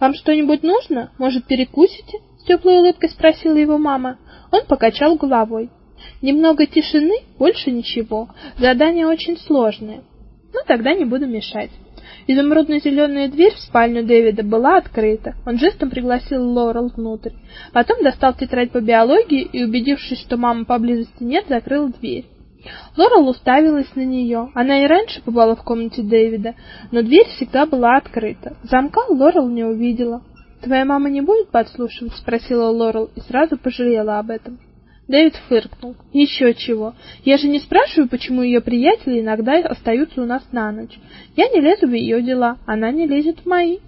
Вам что-нибудь нужно? Может, перекусите? с теплой улыбкой спросила его мама. Он покачал головой. Немного тишины, больше ничего. Задание очень сложное. Ну тогда не буду мешать. Изумрудно-зеленая дверь в спальню Дэвида была открыта. Он жестом пригласил Лорел внутрь. Потом достал тетрадь по биологии и, убедившись, что мамы поблизости нет, закрыл дверь. Лорел уставилась на нее. Она и раньше бывала в комнате Дэвида, но дверь всегда была открыта. Замка Лорел не увидела. "Твоя мама не будет подслушивать?" спросила Лорел и сразу пожалела об этом. Дэвид фыркнул. «Еще чего. Я же не спрашиваю, почему ее приятели иногда остаются у нас на ночь. Я не лезу в ее дела, она не лезет в мои.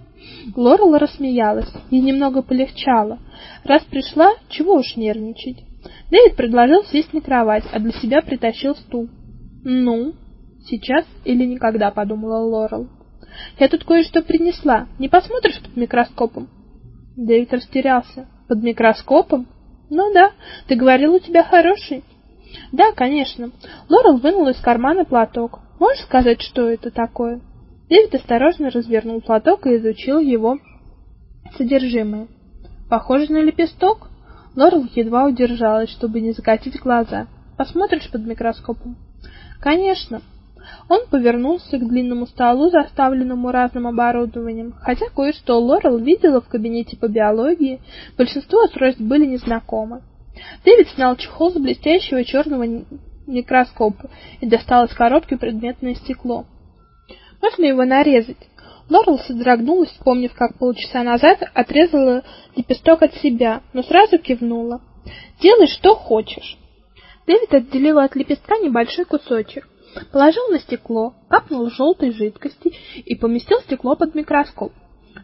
Лорел рассмеялась. Ей немного полегчало. Раз пришла, чего уж нервничать. Дэвид предложил сесть на кровать, а для себя притащил стул. Ну, сейчас или никогда, подумала Лорел. Я тут кое-что принесла. Не посмотришь под микроскопом? Дэвид растерялся. Под микроскопом? Ну да, ты говорил, у тебя хороший. Да, конечно. Лорел вынула из кармана платок. Можешь сказать, что это такое? Дэвид осторожно развернул платок и изучил его содержимое. Похоже на лепесток. Лорел едва удержалась, чтобы не закатить глаза. Посмотришь под микроскопом? Конечно. Он повернулся к длинному столу, заставленному разным оборудованием. Хотя кое-что Лорел видела в кабинете по биологии, большинство устройств были незнакомы. Дэвид снял чехол с блестящего черного микроскопа и достал из коробки предметное стекло. Можно его нарезать? Лорел содрогнулась, вспомнив, как полчаса назад отрезала лепесток от себя, но сразу кивнула. Делай, что хочешь. Дэвид отделил от лепестка небольшой кусочек. Положил на стекло, капнул желтой жидкости и поместил стекло под микроскоп.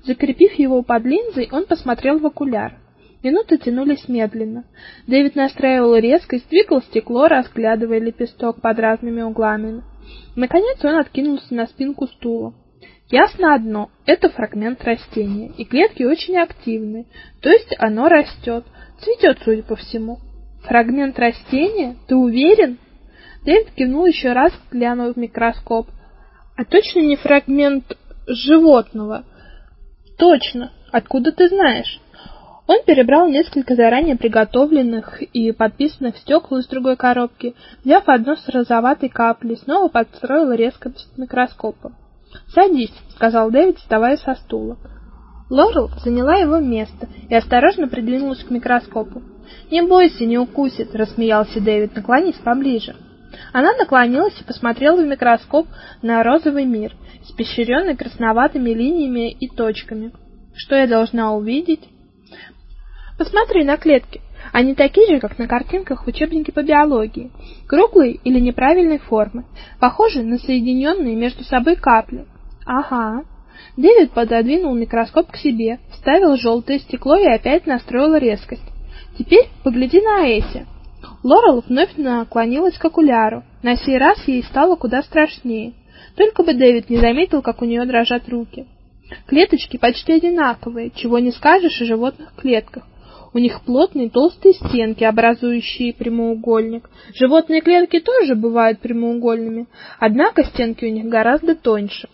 Закрепив его под линзой, он посмотрел в окуляр. Минуты тянулись медленно. Дэвид настраивал резкость, двигал стекло, разглядывая лепесток под разными углами. Наконец он откинулся на спинку стула. Ясно одно это фрагмент растения, и клетки очень активны, то есть оно растет, цветет, судя по всему. Фрагмент растения? Ты уверен? Дэвид кивнул еще раз, глянув в микроскоп. А точно не фрагмент животного? Точно. Откуда ты знаешь? Он перебрал несколько заранее приготовленных и подписанных стекол из другой коробки, взяв одно с розоватой каплей, снова подстроил резко микроскопом. "Садись", сказал Дэвид, вставая со стула. Лорел заняла его место и осторожно придвинулась к микроскопу. "Не бойся, не укусит", рассмеялся Дэвид, наклонись поближе. Она наклонилась и посмотрела в микроскоп на розовый мир, испещренный красноватыми линиями и точками. Что я должна увидеть? Посмотри на клетки. Они такие же, как на картинках в учебнике по биологии. Круглые или неправильной формы, похожи на соединенные между собой капли. Ага. Дэвид пододвинул микроскоп к себе, вставил желтое стекло и опять настроил резкость. Теперь погляди на эти. Лорел вновь наклонилась к окуляру. На сей раз ей стало куда страшнее. Только бы Дэвид не заметил, как у нее дрожат руки. Клеточки почти одинаковые, чего не скажешь о животных клетках. У них плотные толстые стенки, образующие прямоугольник. Животные клетки тоже бывают прямоугольными, однако стенки у них гораздо тоньше.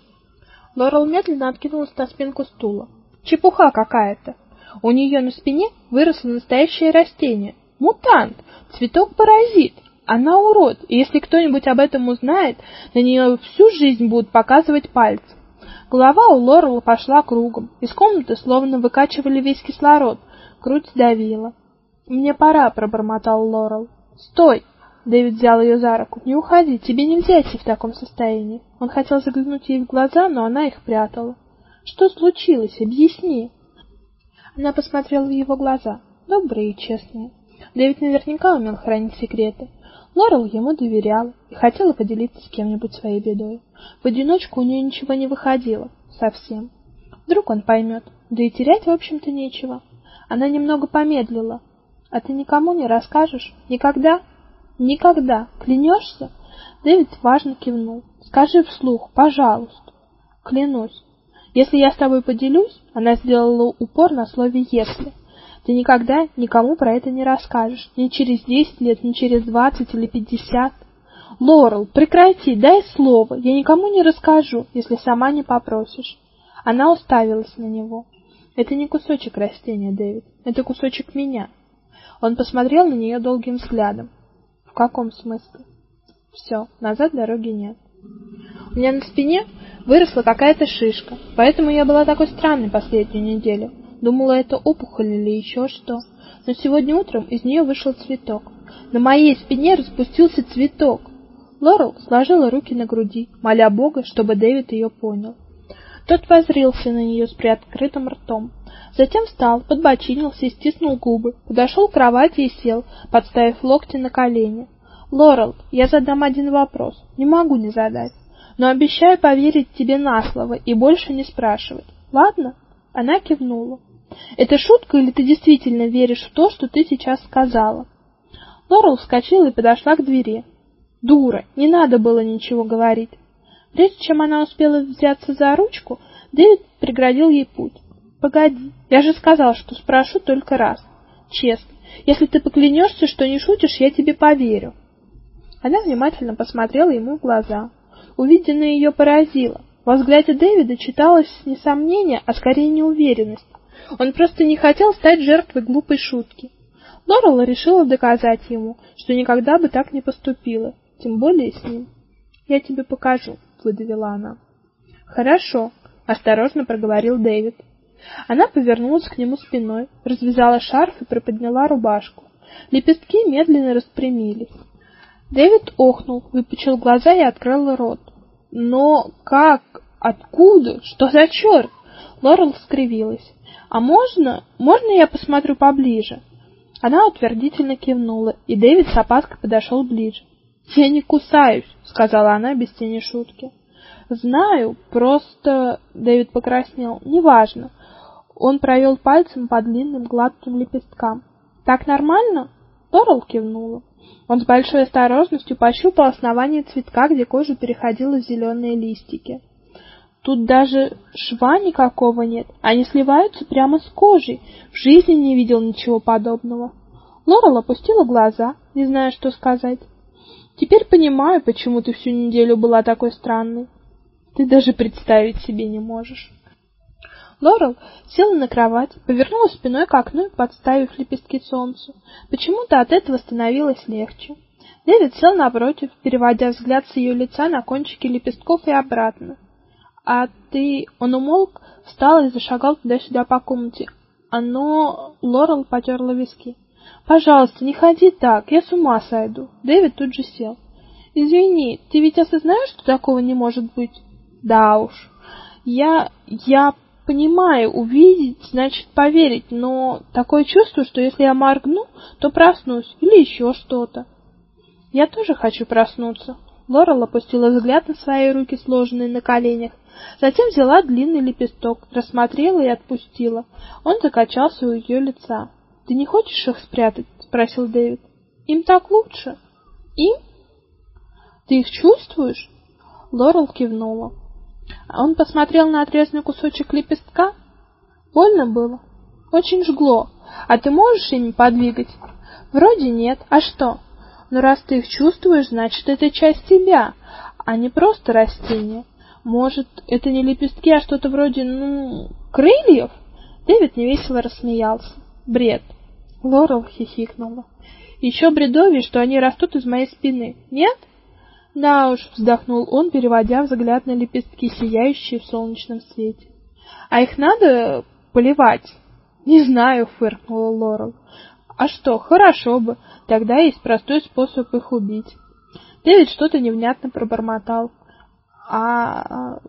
Лорел медленно откинулась на спинку стула. Чепуха какая-то. У нее на спине выросло настоящее растение. Мутант, цветок-паразит. Она урод, и если кто-нибудь об этом узнает, на нее всю жизнь будут показывать пальцы. Голова у Лорел пошла кругом. Из комнаты словно выкачивали весь кислород. Грудь сдавила. "Мне пора", пробормотал Лорел. "Стой!" Дэвид взял ее за руку. "Не уходи, тебе нельзя идти в таком состоянии". Он хотел заглянуть ей в глаза, но она их прятала. "Что случилось? Объясни". Она посмотрела в его глаза, добрые и честные. Дэвид наверняка умел хранить секреты. Лорел ему доверяла и хотела поделиться с кем-нибудь своей бедой. В одиночку у нее ничего не выходило, совсем. Вдруг он поймет, да и терять, в общем-то, нечего. Она немного помедлила. А ты никому не расскажешь? Никогда? Никогда. Клянешься? Дэвид важно кивнул. Скажи вслух, пожалуйста. Клянусь. Если я с тобой поделюсь, она сделала упор на слове если. Ты никогда никому про это не расскажешь, ни через десять лет, ни через двадцать или пятьдесят. Лорел, прекрати, дай слово. Я никому не расскажу, если сама не попросишь. Она уставилась на него. Это не кусочек растения, Дэвид. Это кусочек меня. Он посмотрел на нее долгим взглядом. В каком смысле? Все, назад дороги нет. У меня на спине выросла какая-то шишка, поэтому я была такой странной последнюю неделю. Думала, это опухоль или еще что. Но сегодня утром из нее вышел цветок. На моей спине распустился цветок. Лорел сложила руки на груди, моля Бога, чтобы Дэвид ее понял. Тот воззрился на нее с приоткрытым ртом. Затем встал, подбочинился и стиснул губы, подошел к кровати и сел, подставив локти на колени. Лорел, я задам один вопрос. Не могу не задать, но обещаю поверить тебе на слово и больше не спрашивать. Ладно? Она кивнула. Это шутка или ты действительно веришь в то, что ты сейчас сказала? Лорел вскочила и подошла к двери. Дура, не надо было ничего говорить. Прежде чем она успела взяться за ручку, Дэвид преградил ей путь. Погоди, я же сказал, что спрошу только раз. Честно, если ты поклянешься, что не шутишь, я тебе поверю. Она внимательно посмотрела ему в глаза. Увиденное ее поразило. Во взгляде Дэвида читалось не сомнение, а скорее неуверенность. Он просто не хотел стать жертвой глупой шутки. Лорел решила доказать ему, что никогда бы так не поступила, тем более с ним. "Я тебе покажу", выдавила она. "Хорошо", осторожно проговорил Дэвид. Она повернулась к нему спиной, развязала шарф и приподняла рубашку. Лепестки медленно распрямились. Дэвид охнул, выпучил глаза и открыл рот. Но как? Откуда? Что за черт? Лорел скривилась. А можно? Можно я посмотрю поближе? Она утвердительно кивнула, и Дэвид с опаской подошел ближе. "Я не кусаюсь", сказала она без тени шутки. "Знаю, просто Дэвид покраснел. Неважно. Он провел пальцем по длинным гладким лепесткам. Так нормально? Торл кивнула. Он с большой осторожностью пощупал основание цветка, где кожа переходила в зеленые листики. Тут даже шва никакого нет, они сливаются прямо с кожей. В жизни не видел ничего подобного. Лорел опустила глаза, не зная, что сказать. Теперь понимаю, почему ты всю неделю была такой странной. Ты даже представить себе не можешь. Лорел села на кровать, повернулась спиной к окну подставив лепестки солнцу. Почему-то от этого становилось легче. Дэвид сел напротив, переводя взгляд с ее лица на кончики лепестков и обратно. А ты, он умолк, встал и зашагал туда-сюда по комнате. Оно Лорел потерла виски. Пожалуйста, не ходи так, я с ума сойду. Дэвид тут же сел. Извини, ты ведь осознаешь, что такого не может быть? Да уж. Я я понимаю, увидеть значит поверить, но такое чувство, что если я моргну, то проснусь или еще что-то. Я тоже хочу проснуться. Лорел опустила взгляд на свои руки, сложенные на коленях, затем взяла длинный лепесток, рассмотрела и отпустила. Он закачался у ее лица. Ты не хочешь их спрятать? спросил Дэвид. Им так лучше. Им? Ты их чувствуешь? Лорел кивнула. Он посмотрел на отрезанный кусочек лепестка. Больно было? Очень жгло. А ты можешь ими подвигать? Вроде нет. А что? Но раз ты их чувствуешь, значит, это часть тебя, а не просто растение. Может, это не лепестки, а что-то вроде, ну, крыльев? Дэвид невесело рассмеялся. Бред. Лорел хихикнула. Еще бредовее, что они растут из моей спины. Нет? Да уж, вздохнул он, переводя взгляд на лепестки, сияющие в солнечном свете. А их надо поливать? Не знаю, фыркнула Лорел. А что, хорошо бы. Тогда есть простой способ их убить. Дэвид что-то невнятно пробормотал. А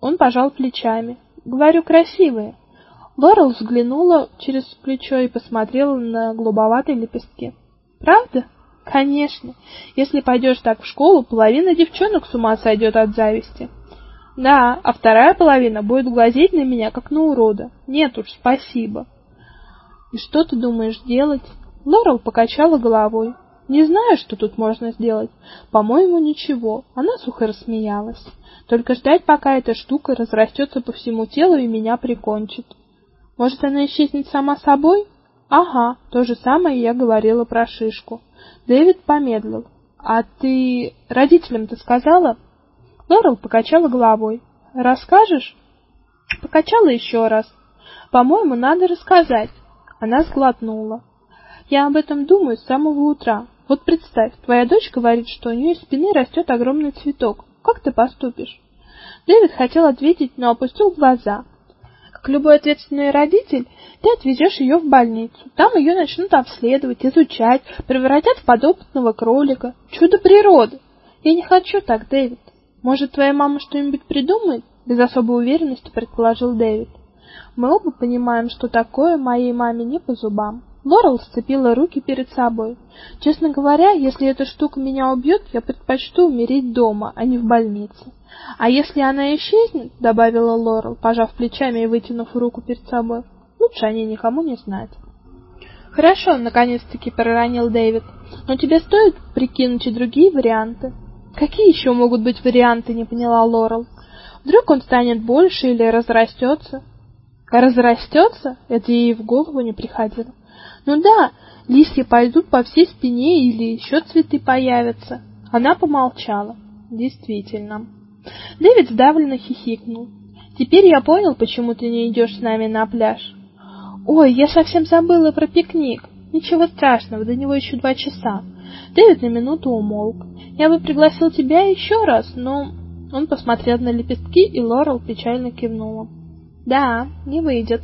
он пожал плечами. Говорю, красивые. Лорел взглянула через плечо и посмотрела на голубоватые лепестки. Правда? Конечно. Если пойдешь так в школу, половина девчонок с ума сойдет от зависти. Да, а вторая половина будет глазеть на меня как на урода. Нет уж, спасибо. И что ты думаешь делать? Лорел покачала головой. Не знаю, что тут можно сделать. По-моему, ничего. Она сухо рассмеялась. Только ждать, пока эта штука разрастется по всему телу и меня прикончит. Может, она исчезнет сама собой? Ага, то же самое я говорила про шишку. Дэвид помедлил. А ты родителям-то сказала? Лорел покачала головой. Расскажешь? Покачала еще раз. По-моему, надо рассказать. Она сглотнула. Я об этом думаю с самого утра. Вот представь, твоя дочь говорит, что у нее из спины растет огромный цветок. Как ты поступишь? Дэвид хотел ответить, но опустил глаза. Как любой ответственный родитель, ты отвезешь ее в больницу. Там ее начнут обследовать, изучать, превратят в подопытного кролика. Чудо природы. Я не хочу так, Дэвид. Может, твоя мама что-нибудь придумает? Без особой уверенности предположил Дэвид. Мы оба понимаем, что такое моей маме не по зубам. Лорел сцепила руки перед собой. Честно говоря, если эта штука меня убьет, я предпочту умереть дома, а не в больнице. А если она исчезнет, добавила Лорел, пожав плечами и вытянув руку перед собой. Лучше о ней никому не знать. Хорошо, наконец-таки проронил Дэвид. Но тебе стоит прикинуть и другие варианты. Какие еще могут быть варианты, не поняла Лорел. Вдруг он станет больше или разрастется? Разрастется? Это ей в голову не приходило. Ну да, листья пойдут по всей спине или еще цветы появятся. Она помолчала. Действительно. Дэвид сдавленно хихикнул. Теперь я понял, почему ты не идешь с нами на пляж. Ой, я совсем забыла про пикник. Ничего страшного, до него еще два часа. Дэвид на минуту умолк. Я бы пригласил тебя еще раз, но он посмотрел на лепестки, и Лорел печально кивнула. Да, не выйдет.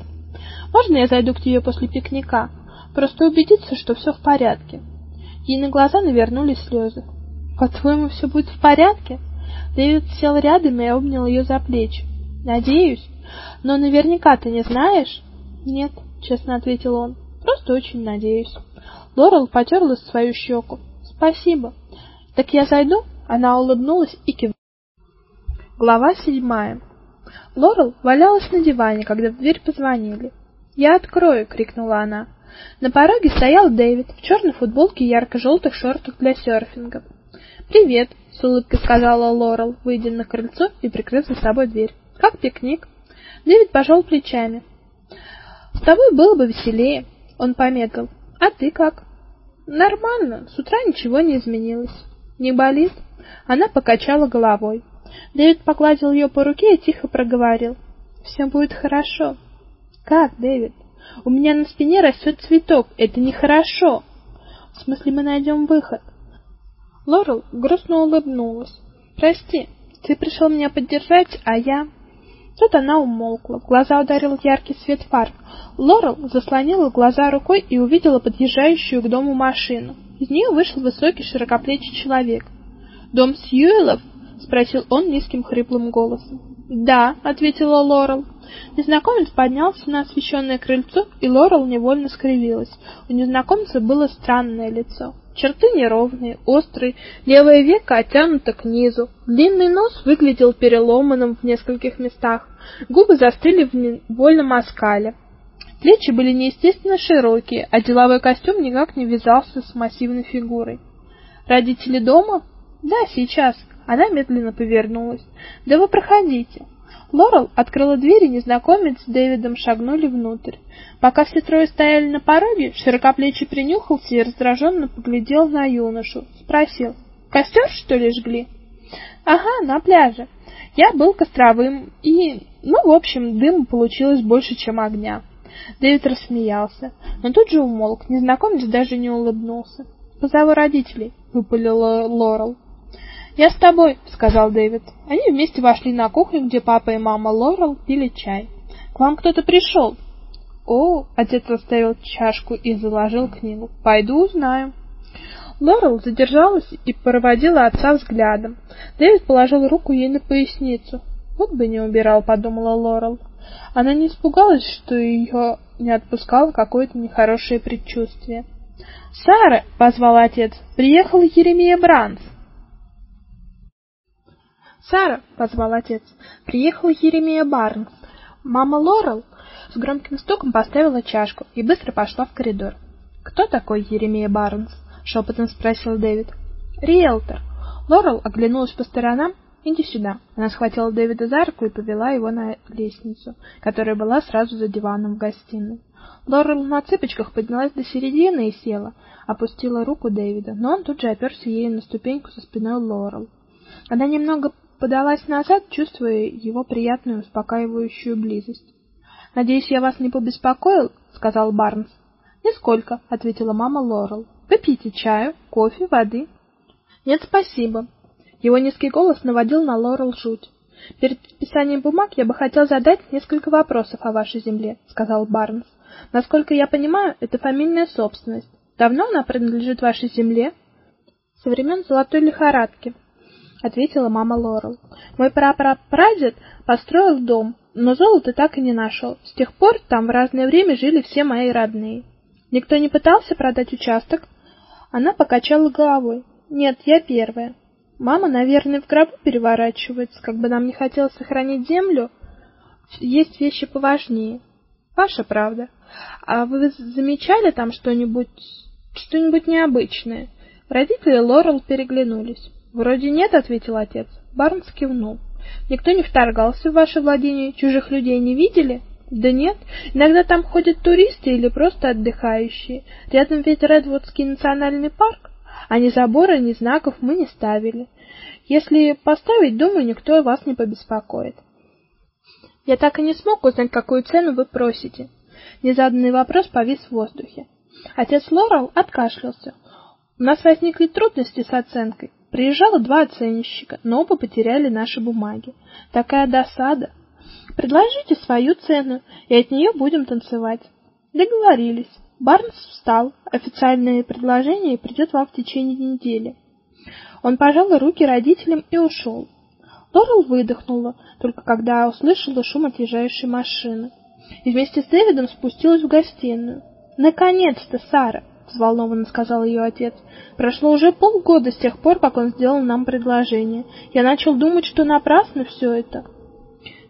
Можно я зайду к тебе после пикника? Просто убедиться, что все в порядке. Ей на глаза навернулись слезы. По-твоему, все будет в порядке? Дэвид сел рядом и обнял ее за плечи. Надеюсь, но наверняка ты не знаешь? Нет, честно ответил он. Просто очень надеюсь. Лорел потерла свою щеку. Спасибо. Так я зайду? Она улыбнулась и кивнула. Глава седьмая. Лорел валялась на диване, когда в дверь позвонили. "Я открою", крикнула она. На пороге стоял Дэвид в черной футболке и ярко желтых шортах для серфинга. "Привет", с улыбкой сказала Лорел, выйдя на крыльцо и прикрыв за собой дверь. "Как пикник?" Дэвид пожал плечами. "С тобой было бы веселее", он помедлил. "А ты как?" "Нормально, с утра ничего не изменилось". "Не болит?" Она покачала головой. Дэвид погладил ее по руке и тихо проговорил: «Все будет хорошо". Как, Дэвид? У меня на спине растет цветок. Это нехорошо. В смысле, мы найдем выход. Лорел грустно улыбнулась. Прости, ты пришел меня поддержать, а я Тут она умолкла. В глаза ударил яркий свет фар. Лорел заслонила глаза рукой и увидела подъезжающую к дому машину. Из нее вышел высокий широкоплечий человек. "Дом Сьюэлов?" спросил он низким хриплым голосом. "Да", ответила Лорел. Незнакомец поднялся на освещенное крыльцо, и Лорел невольно скривилась. У незнакомца было странное лицо. Черты неровные, острые, левое веко оттянуто к низу. Длинный нос выглядел переломанным в нескольких местах. Губы застыли в невольном оскале. Плечи были неестественно широкие, а деловой костюм никак не вязался с массивной фигурой. Родители дома? Да, сейчас. Она медленно повернулась. "Да вы проходите". Лорел открыла дверь, и незнакомец с Дэвидом шагнули внутрь. Пока все трое стояли на пороге, широкоплечий принюхался и раздраженно поглядел на юношу, спросил: "Костер, что ли, жгли?" "Ага, на пляже. Я был костровым, и, ну, в общем, дыма получилось больше, чем огня". Дэвид рассмеялся, но тут же умолк. Незнакомец даже не улыбнулся. "Позову родителей", выпалила Лорел. "Я с тобой", сказал Дэвид. Они вместе вошли на кухню, где папа и мама Лорел пили чай. "К вам кто-то пришел?» "О", отец оставил чашку и заложил книгу. "Пойду узнаю". Лорел задержалась и проводила отца взглядом. Дэвид положил руку ей на поясницу. Вот бы не убирал, подумала Лорел. Она не испугалась, что ее не отпускало какое-то нехорошее предчувствие. "Сара", позвал отец. "Приехал Еремия Бранс". "Сара", позвал отец. "Приехал Еремия Барнс". Мама Лорел с громким стуком поставила чашку и быстро пошла в коридор. "Кто такой Еремия Барнс?" шепотом спросил Дэвид. "Риэлтор". Лорел оглянулась по сторонам. "Иди сюда". Она схватила Дэвида за руку и повела его на лестницу, которая была сразу за диваном в гостиной. Лорел на цыпочках поднялась до середины и села, опустила руку Дэвида, но он тут же оперся ею на ступеньку со спиной Лорел. Она немного подалась назад, чувствуя его приятную успокаивающую близость. Надеюсь, я вас не побеспокоил, сказал Барнс. Нисколько, ответила мама Лорел. Выпейте чаю, кофе, воды. Нет, спасибо. Его низкий голос наводил на Лорел жуть. Перед подписанием бумаг я бы хотел задать несколько вопросов о вашей земле, сказал Барнс. Насколько я понимаю, это фамильная собственность. Давно она принадлежит вашей земле? Со времен золотой лихорадки, ответила мама Лорел. Мой прапрапрадед построил дом, но золота так и не нашел. С тех пор там в разное время жили все мои родные. Никто не пытался продать участок? Она покачала головой. Нет, я первая. Мама, наверное, в гробу переворачивается, как бы нам не хотелось сохранить землю. Есть вещи поважнее. Ваша правда. А вы замечали там что-нибудь, что-нибудь необычное? Родители Лорел переглянулись. Вроде нет, ответил отец. Барнс кивнул. Никто не вторгался в ваше владение, чужих людей не видели? Да нет, иногда там ходят туристы или просто отдыхающие. Рядом ведь Редвудский национальный парк, а ни забора, ни знаков мы не ставили. Если поставить, думаю, никто вас не побеспокоит. Я так и не смог узнать, какую цену вы просите. Незаданный вопрос повис в воздухе. Отец Лорел откашлялся. У нас возникли трудности с оценкой. Приезжало два оценщика, но оба потеряли наши бумаги. Такая досада. Предложите свою цену, и от нее будем танцевать. Договорились. Барнс встал. Официальное предложение придет вам в течение недели. Он пожал руки родителям и ушел. Лорел выдохнула, только когда услышала шум отъезжающей машины, и вместе с Дэвидом спустилась в гостиную. "Наконец-то, Сара", взволнованно сказал ее отец. "Прошло уже полгода с тех пор, как он сделал нам предложение. Я начал думать, что напрасно все это".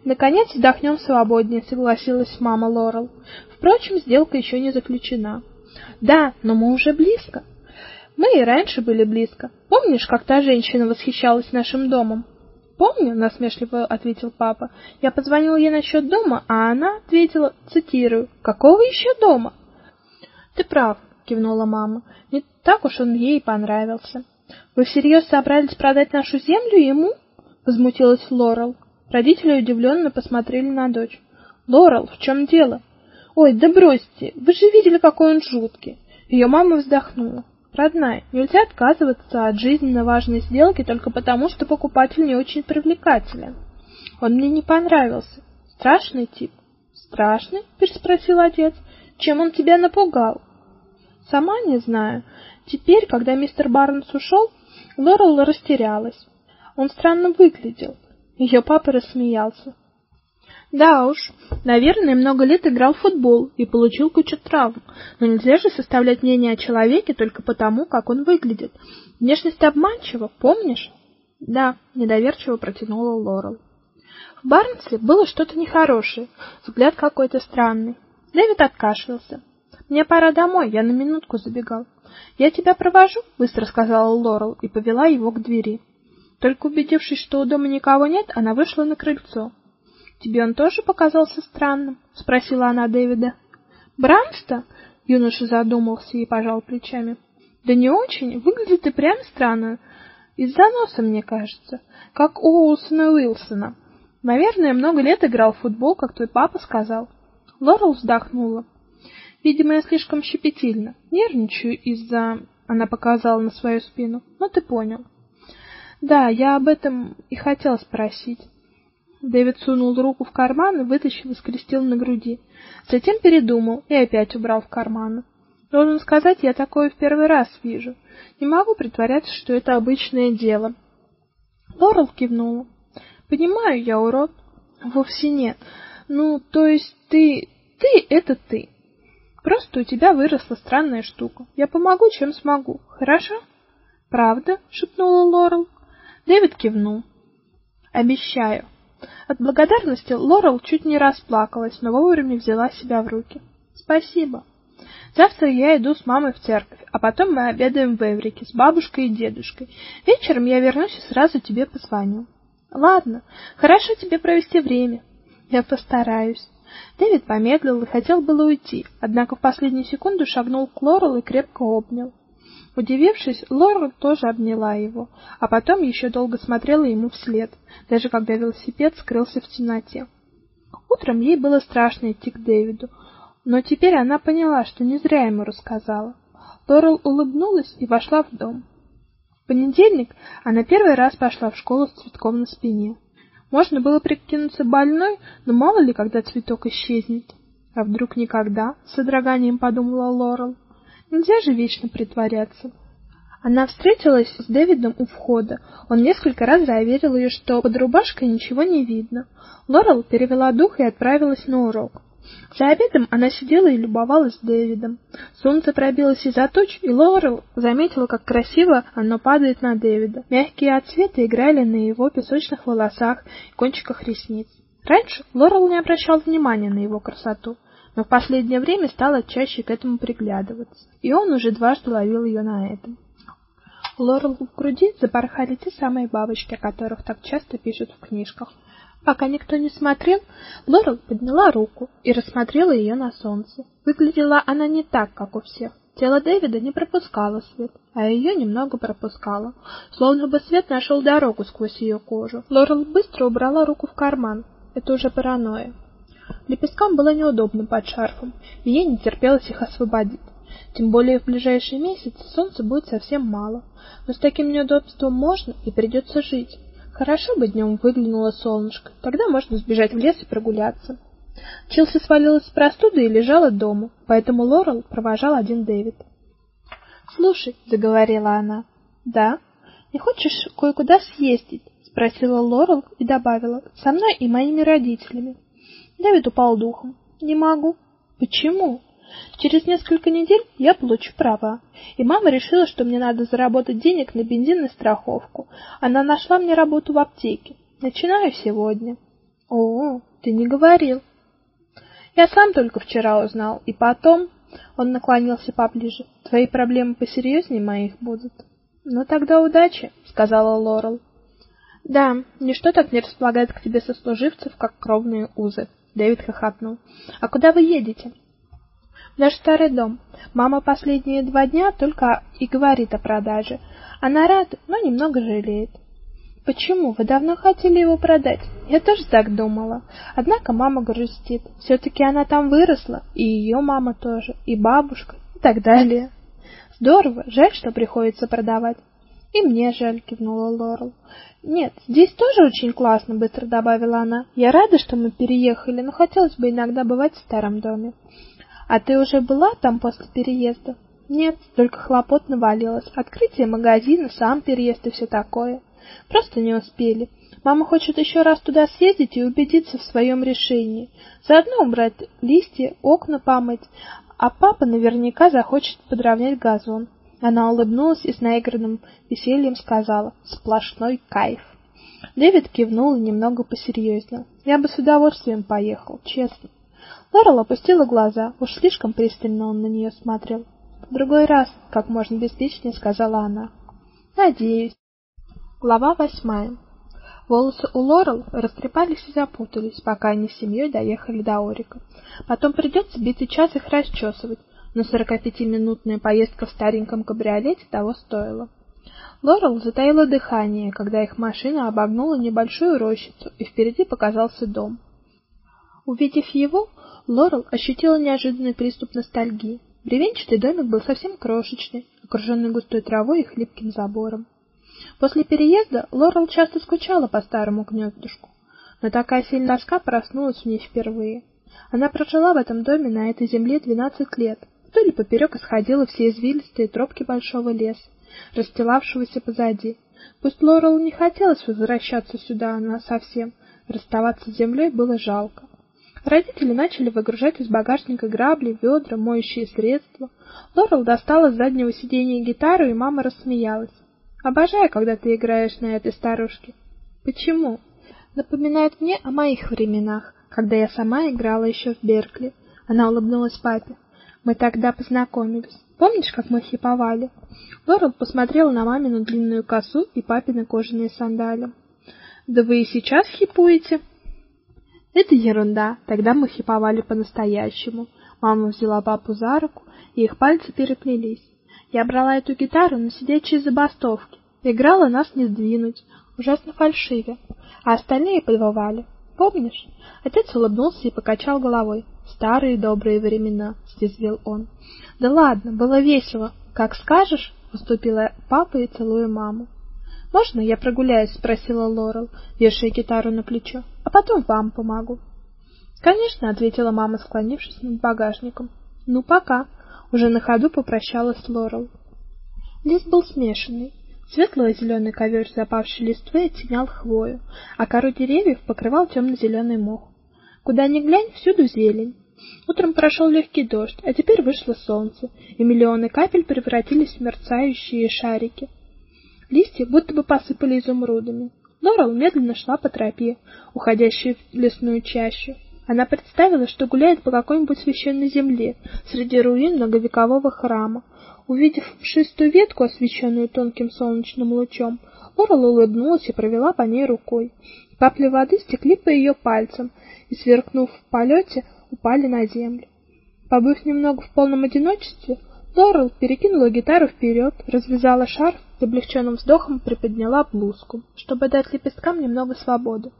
Наконец вздохнем свободнее, согласилась мама Лорел. Впрочем, сделка еще не заключена. Да, но мы уже близко. Мы и раньше были близко. Помнишь, как та женщина восхищалась нашим домом? Помню, насмешливо ответил папа. Я позвонил ей насчет дома, а она ответила, цитирую: "Какого еще дома?" Ты прав, кивнула мама. Не так уж он ей понравился. Вы всерьез собрались продать нашу землю ему? возмутилась Лорел. Родители удивленно посмотрели на дочь. Лорел, в чем дело? Ой, да бросьте, вы же видели, какой он жуткий. Ее мама вздохнула. Родная, нельзя отказываться от жизненно важной сделки только потому, что покупатель не очень привлекателен. Он мне не понравился. Страшный тип. Страшный? переспросил отец. Чем он тебя напугал? Сама не знаю. Теперь, когда мистер Барнс ушел, Лорел растерялась. Он странно выглядел. Ее папа рассмеялся. Да уж, наверное, много лет играл в футбол и получил кучу травм. Но нельзя же составлять мнение о человеке только потому, как он выглядит. Внешность обманчива, помнишь? Да, недоверчиво протянула Лорел. В Барнсе было что-то нехорошее, взгляд какой-то странный. Дэвид откашлялся. Мне пора домой, я на минутку забегал. Я тебя провожу, быстро сказала Лорел и повела его к двери. Только убедившись, что у дома никого нет, она вышла на крыльцо. Тебе он тоже показался странным, спросила она Дэвида. Бранста? Юноша задумался и пожал плечами. Да не очень, выглядит и прям странно. Из-за носа, мне кажется, как у Уилсона Уилсона. Наверное, много лет играл в футбол, как твой папа сказал. Лорел вздохнула. Видимо, я слишком щепетильна. Нервничаю из-за... Она показала на свою спину. Ну, ты понял. Да, я об этом и хотел спросить. Дэвид сунул руку в карман и вытащил и скрестил на груди. Затем передумал и опять убрал в карман. Должен сказать, я такое в первый раз вижу. Не могу притворяться, что это обычное дело. Лорел кивнула. Понимаю, я урод. Вовсе нет. Ну, то есть ты... Ты — это ты. Просто у тебя выросла странная штука. Я помогу, чем смогу. Хорошо? Правда? шепнула Лорел. Дэвид кивнул. Обещаю. От благодарности Лорел чуть не расплакалась, но вовремя взяла себя в руки. Спасибо. Завтра я иду с мамой в церковь, а потом мы обедаем в Эврике с бабушкой и дедушкой. Вечером я вернусь и сразу тебе позвоню. Ладно, хорошо тебе провести время. Я постараюсь. Дэвид помедлил и хотел было уйти, однако в последнюю секунду шагнул к Лорел и крепко обнял. Удивившись, Лора тоже обняла его, а потом еще долго смотрела ему вслед, даже когда велосипед скрылся в темноте. Утром ей было страшно идти к Дэвиду, но теперь она поняла, что не зря ему рассказала. Лорел улыбнулась и вошла в дом. В понедельник она первый раз пошла в школу с цветком на спине. Можно было прикинуться больной, но мало ли, когда цветок исчезнет. А вдруг никогда, с содроганием подумала Лорел. Нельзя же вечно притворяться. Она встретилась с Дэвидом у входа. Он несколько раз заверил ее, что под рубашкой ничего не видно. Лорел перевела дух и отправилась на урок. За обедом она сидела и любовалась Дэвидом. Солнце пробилось из-за туч, и Лорел заметила, как красиво оно падает на Дэвида. Мягкие отцветы играли на его песочных волосах и кончиках ресниц. Раньше Лорел не обращал внимания на его красоту, но в последнее время стала чаще к этому приглядываться, и он уже дважды ловил ее на этом. Лорел в груди запорхали те самые бабочки, о которых так часто пишут в книжках. Пока никто не смотрел, Лорел подняла руку и рассмотрела ее на солнце. Выглядела она не так, как у всех. Тело Дэвида не пропускало свет, а ее немного пропускало, словно бы свет нашел дорогу сквозь ее кожу. Лорел быстро убрала руку в карман. Это уже паранойя. Лепесткам было неудобно под шарфом, и ей не терпелось их освободить. Тем более в ближайшие месяцы солнца будет совсем мало. Но с таким неудобством можно и придется жить. Хорошо бы днем выглянуло солнышко, тогда можно сбежать в лес и прогуляться. Челси свалилась с простуды и лежала дома, поэтому Лорел провожал один Дэвид. "Слушай", заговорила она. "Да. Не хочешь кое-куда съездить?" спросила Лорел и добавила: "Со мной и моими родителями". Дэвид упал духом. "Не могу". "Почему?" Через несколько недель я получу права. И мама решила, что мне надо заработать денег на бензин и страховку. Она нашла мне работу в аптеке. Начинаю сегодня. О, ты не говорил. Я сам только вчера узнал, и потом он наклонился поближе. Твои проблемы посерьезнее моих будут. Ну тогда удачи, сказала Лорел. Да, ничто так не располагает к тебе сослуживцев, как кровные узы. Дэвид хохотнул. А куда вы едете? Наш старый дом. Мама последние два дня только и говорит о продаже. Она рада, но немного жалеет. Почему? Вы давно хотели его продать? Я тоже так думала. Однако мама грустит. все таки она там выросла, и ее мама тоже, и бабушка, и так далее. Здорово, жаль, что приходится продавать. И мне жаль, кивнула Лорел. Нет, здесь тоже очень классно, быстро добавила она. Я рада, что мы переехали, но хотелось бы иногда бывать в старом доме. А ты уже была там после переезда? Нет, только хлопот навалилось. Открытие магазина, сам переезд и все такое. Просто не успели. Мама хочет еще раз туда съездить и убедиться в своем решении. Заодно убрать листья, окна помыть, а папа наверняка захочет подровнять газон. Она улыбнулась и с наигранным весельем сказала: "Сплошной кайф". Дэвид кивнул немного посерьезнел. "Я бы с удовольствием поехал, честно. Лорел опустила глаза, уж слишком пристально он на нее смотрел. "В другой раз", как можно беспечнее сказала она. "Надеюсь". Глава восьмая. Волосы у Лорел растрепались и запутались, пока они с семьей доехали до Орика. Потом придется битый час их расчесывать, но 45-минутная поездка в стареньком кабриолете того стоила. Лорел затаила дыхание, когда их машина обогнула небольшую рощицу, и впереди показался дом. Увидев его, Лорел ощутила неожиданный приступ ностальгии. Бревенчатый домик был совсем крошечный, окруженный густой травой и хлипким забором. После переезда Лорел часто скучала по старому гнездышку, но такая сильная тоска проснулась в ней впервые. Она прожила в этом доме на этой земле двенадцать лет. Вдоль и поперек исходила все извилистые тропки большого леса, расстилавшегося позади. Пусть Лорел не хотелось возвращаться сюда она совсем, расставаться с землей было жалко. Родители начали выгружать из багажника грабли, ведра, моющие средства. Лорел достала с заднего сиденья гитару, и мама рассмеялась. Обожаю, когда ты играешь на этой старушке. Почему? Напоминает мне о моих временах, когда я сама играла еще в Беркли. Она улыбнулась папе. Мы тогда познакомились. Помнишь, как мы хиповали? Лорел посмотрела на мамину длинную косу и папины кожаные сандали. Да вы и сейчас хипуете? Это ерунда. Тогда мы хиповали по-настоящему. Мама взяла папу за руку, и их пальцы переплелись. Я брала эту гитару на сидячие забастовки. Играла нас не сдвинуть, ужасно фальшиве, а остальные подвывали. Помнишь? Отец улыбнулся и покачал головой. Старые добрые времена, съязвил он. Да ладно, было весело. Как скажешь, уступила папа и целуя маму. Можно я прогуляюсь, спросила Лорел, вешая гитару на плечо. А потом вам помогу. Конечно, ответила мама, склонившись над багажником. Ну пока, уже на ходу попрощалась Лорел. Лес был смешанный. Светлый зеленый ковер запавшей листвы оттенял хвою, а кору деревьев покрывал темно-зеленый мох. Куда ни глянь, всюду зелень. Утром прошел легкий дождь, а теперь вышло солнце, и миллионы капель превратились в мерцающие шарики. Листья будто бы посыпали изумрудами. Лорел медленно шла по тропе, уходящей в лесную чащу. Она представила, что гуляет по какой-нибудь священной земле, среди руин многовекового храма. Увидев шестую ветку, освещенную тонким солнечным лучом, Лорел улыбнулась и провела по ней рукой. Капли воды стекли по ее пальцам и, сверкнув в полете, упали на землю. Побыв немного в полном одиночестве, Лорел перекинула гитару вперед, развязала шарф, с облегченным вздохом приподняла блузку, чтобы дать лепесткам немного свободы.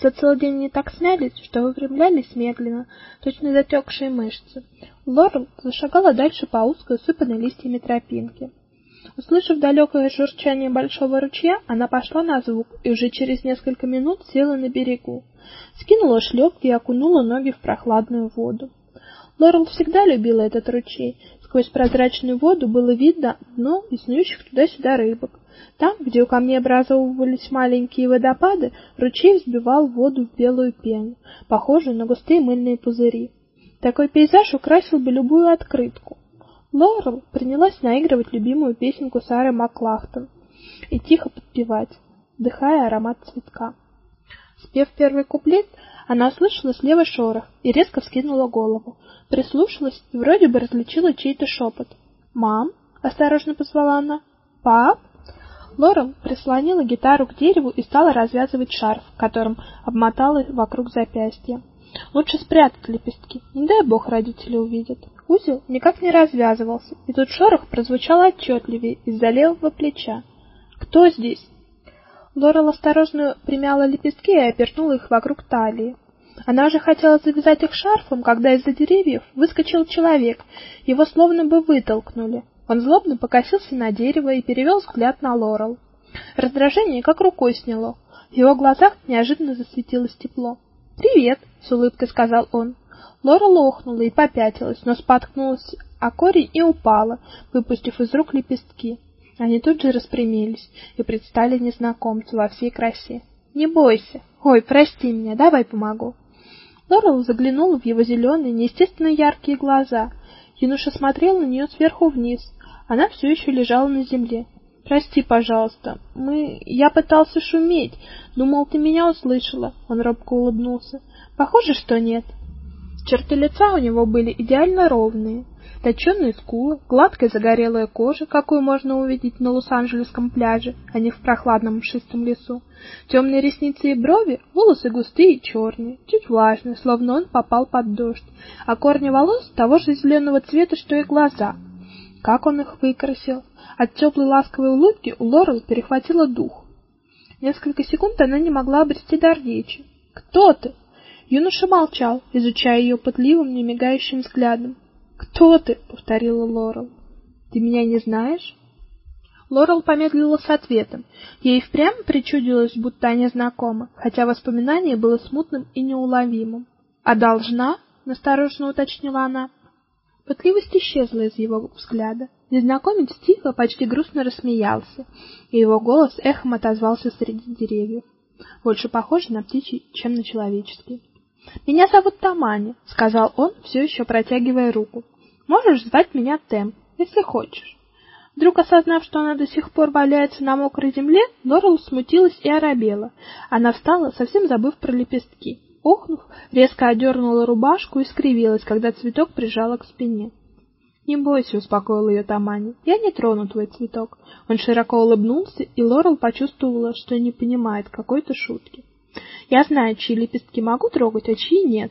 За целый день они так смялись, что выпрямлялись медленно, точно затекшие мышцы. Лорел зашагала дальше по узкой, усыпанной листьями тропинке. Услышав далекое журчание большого ручья, она пошла на звук и уже через несколько минут села на берегу. Скинула шлепки и окунула ноги в прохладную воду. Лорел всегда любила этот ручей, Сквозь прозрачную воду было видно дно и снующих туда-сюда рыбок. Там, где у камней образовывались маленькие водопады, ручей взбивал воду в белую пену, похожую на густые мыльные пузыри. Такой пейзаж украсил бы любую открытку. Лорел принялась наигрывать любимую песенку Сары Маклахтон и тихо подпевать, вдыхая аромат цветка. Спев первый куплет, она услышала слева шорох и резко вскинула голову. Прислушалась и вроде бы различила чей-то шепот. "Мам?" осторожно позвала она. "Пап?" Лорел прислонила гитару к дереву и стала развязывать шарф, которым обмотала вокруг запястья. Лучше спрятать лепестки. Не дай бог родители увидят. Узел никак не развязывался, и тут шорох прозвучал отчетливее из-за левого плеча. Кто здесь? Лорел осторожно примяла лепестки и обернула их вокруг талии. Она уже хотела завязать их шарфом, когда из-за деревьев выскочил человек. Его словно бы вытолкнули. Он злобно покосился на дерево и перевел взгляд на Лорел. Раздражение как рукой сняло. В его глазах неожиданно засветилось тепло. "Привет", с улыбкой сказал он. Лорел охнула и попятилась, но споткнулась о корень и упала, выпустив из рук лепестки. Они тут же распрямились и предстали незнакомцу во всей красе. "Не бойся. Ой, прости меня, давай помогу". Лорел заглянула в его зеленые, неестественно яркие глаза. Юноша смотрел на нее сверху вниз. Она все еще лежала на земле. Прости, пожалуйста. Мы я пытался шуметь, думал, ты меня услышала. Он робко улыбнулся. Похоже, что нет. Черты лица у него были идеально ровные. Точёные скулы, гладкая загорелая кожа, какую можно увидеть на Лос-Анджелесском пляже, а не в прохладном мшистом лесу. Темные ресницы и брови, волосы густые и черные, чуть влажные, словно он попал под дождь, а корни волос того же зеленого цвета, что и глаза. Как он их выкрасил! От теплой ласковой улыбки у Лорел перехватило дух. Несколько секунд она не могла обрести дар речи. "Кто ты?" Юноша молчал, изучая ее пытливым, немигающим взглядом. "Кто ты?" повторила Лорел. "Ты меня не знаешь?" Лорел помедлила с ответом. Ей впрямь причудилось, будто они знакомы, хотя воспоминание было смутным и неуловимым. "А должна?" настороженно уточнила она. Пытливость исчезла из его взгляда. Незнакомец тихо, почти грустно рассмеялся, и его голос эхом отозвался среди деревьев, больше похож на птичий, чем на человеческий. "Меня зовут Тамани", сказал он, все еще протягивая руку. "Можешь звать меня Тем, если хочешь". Вдруг осознав, что она до сих пор валяется на мокрой земле, Лорел смутилась и оробела. Она встала, совсем забыв про лепестки. Охнув, резко одернула рубашку и скривилась, когда цветок прижала к спине. "Не бойся", успокоил ее Тамани. "Я не трону твой цветок". Он широко улыбнулся, и Лорел почувствовала, что не понимает какой-то шутки. Я знаю, чьи лепестки могу трогать, а чьи нет.